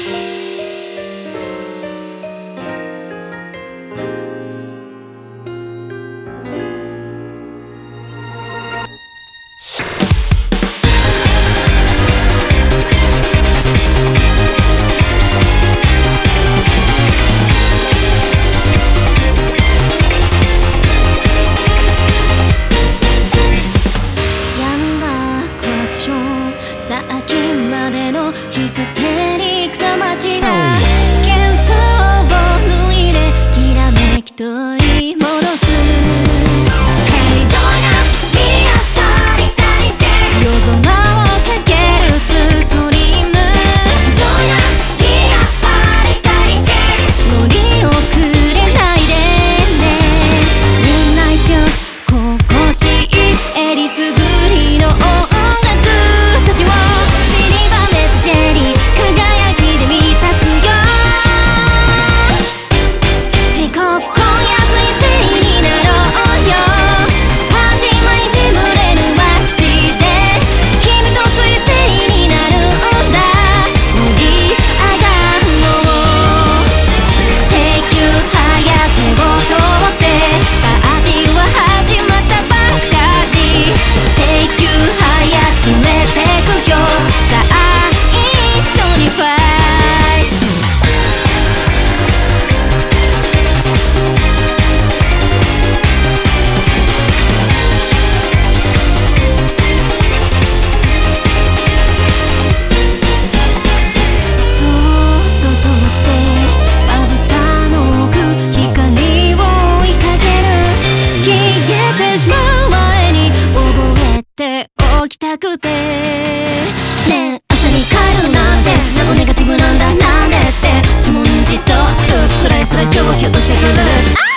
病んだクションさっきまでのヒステしたくて。ねえ朝に帰るなんて謎ネガティブなんだなんでって自問自答捉え空上表としゃくる。あ